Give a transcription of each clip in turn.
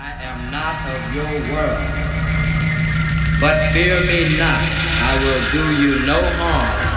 I am not of your world. But fear me not, I will do you no harm.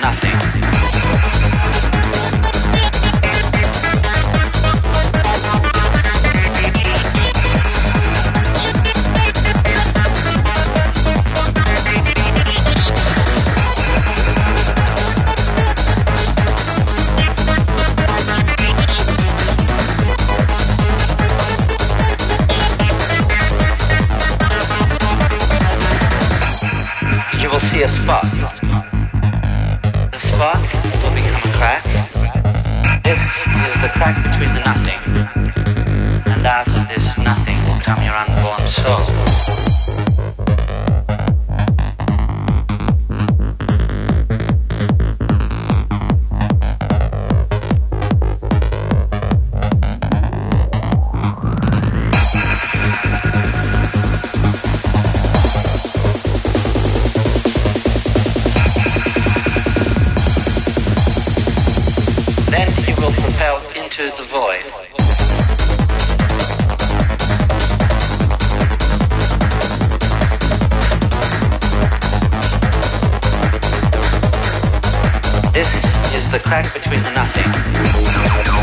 Nothing. The crack between the nothing.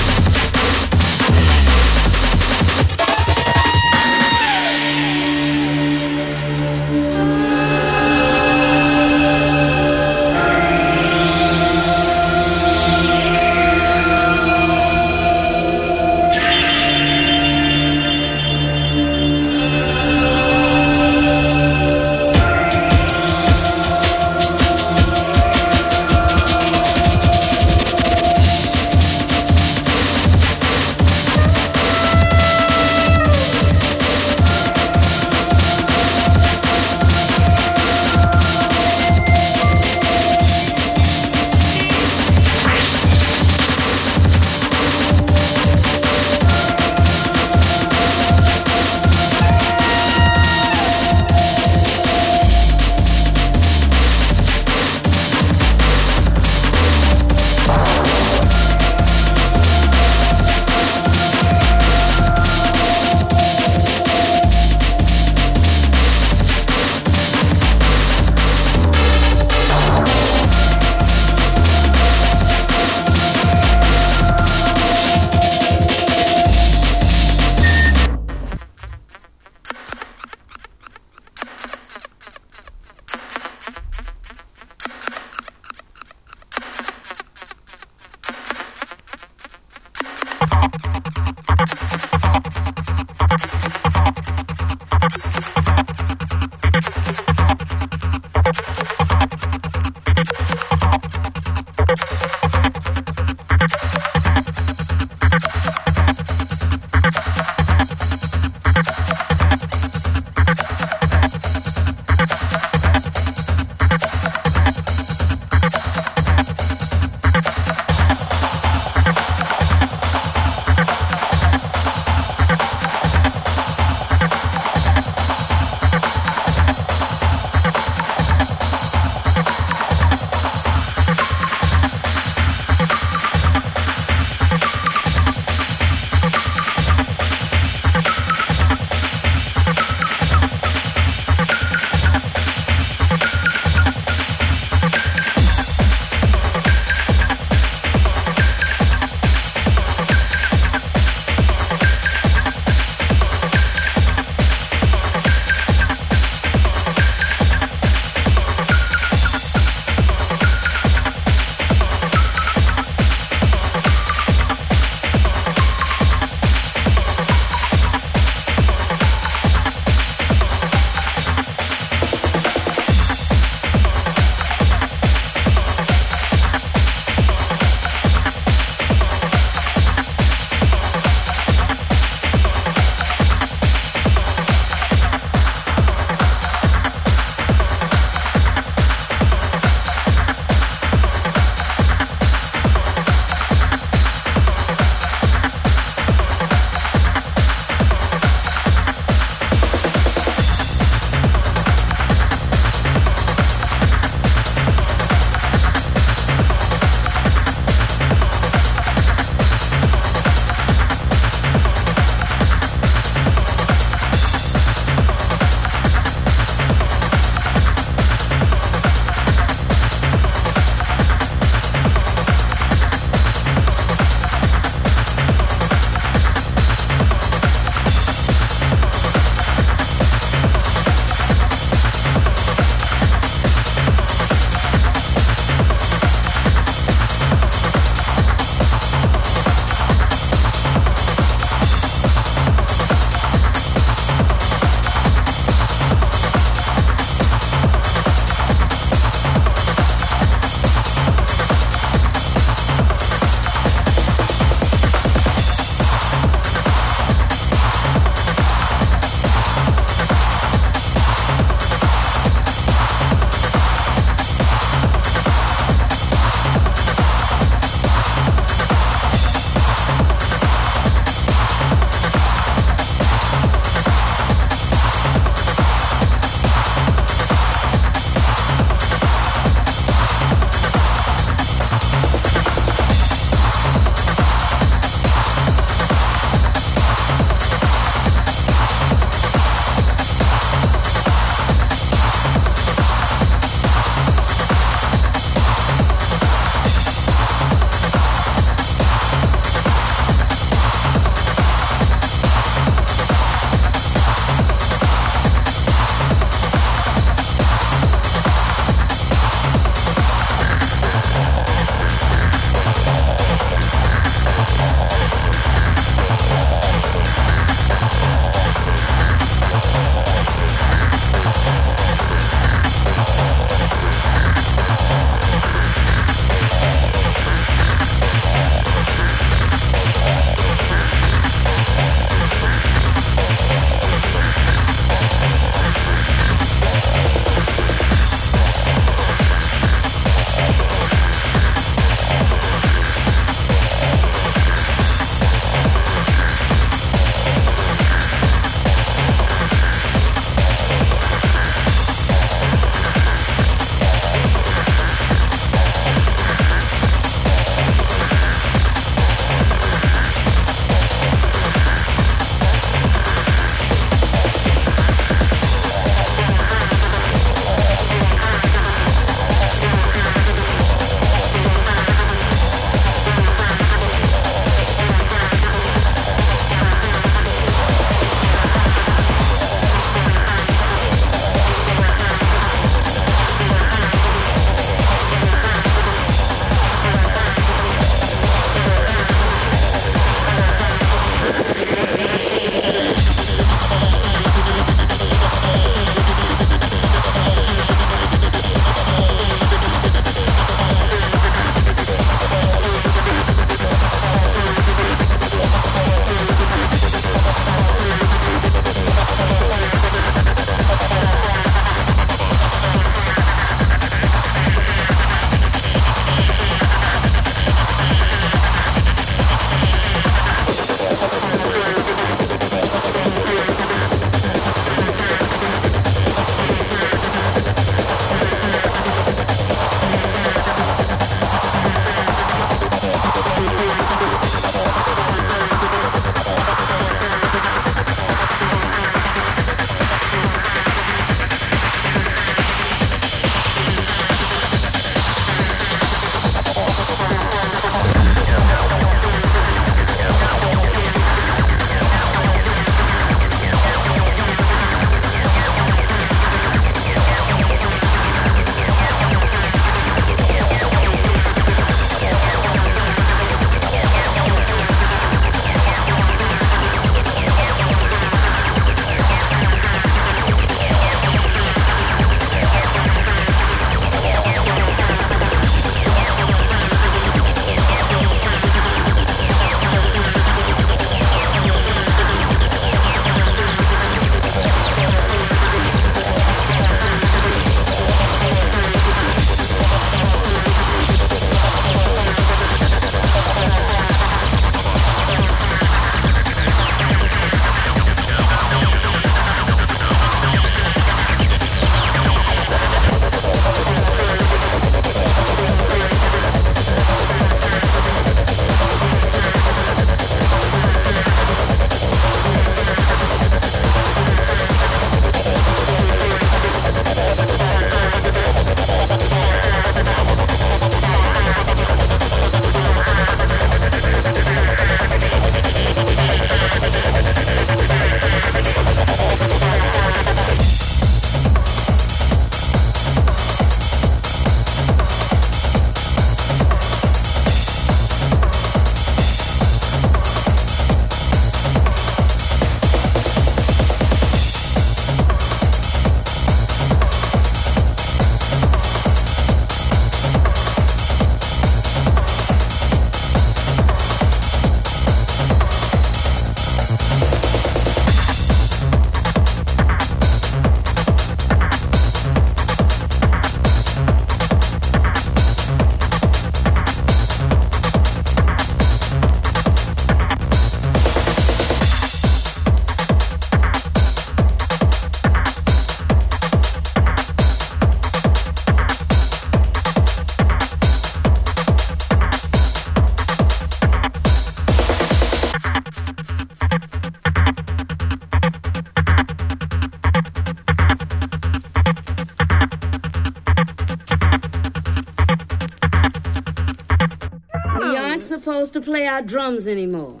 Play our drums anymore.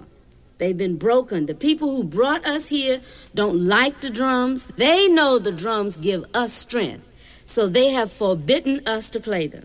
They've been broken. The people who brought us here don't like the drums. They know the drums give us strength, so they have forbidden us to play them.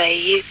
People